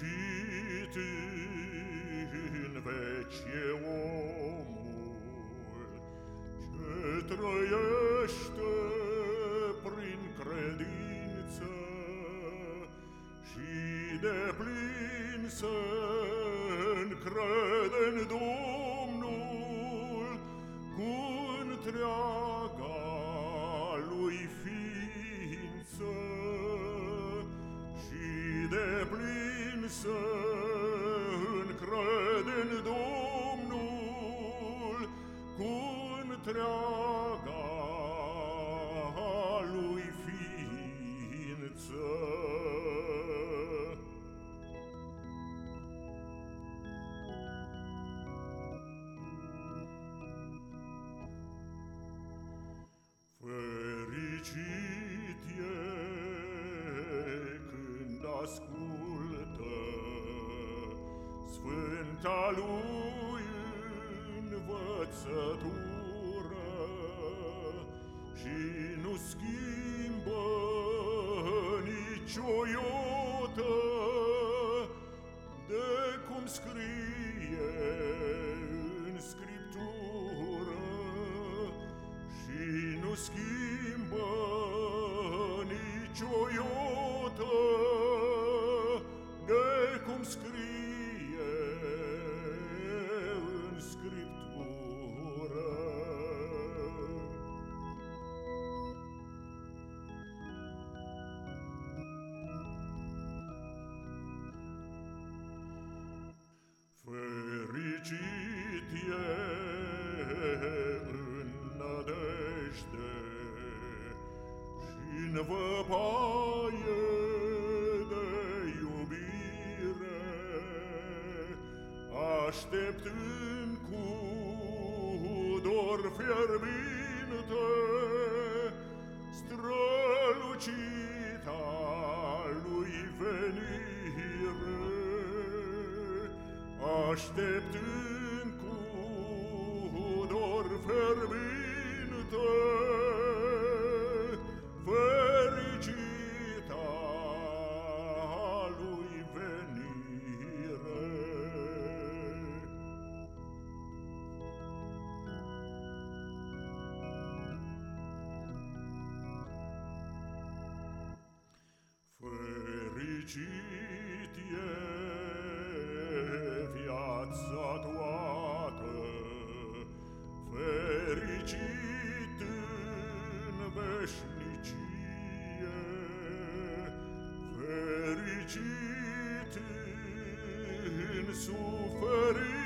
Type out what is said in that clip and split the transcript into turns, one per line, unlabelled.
Fericit în veci e omul Ce trăiește prin credință Și de plin se încrede în Domnul să încrede în Domnul cu întreaga lui ființă. cânta lui învățătură și nu schimbă nicio iotă de cum scrie în Scriptură și nu schimbă nicio iotă de cum scrie Fericit e în nădejde. Și în văpaie de iubire, așteptând cu dor fierbinte Așteptând cu dor ferbinte Fericita lui venire. Fericit e sufferir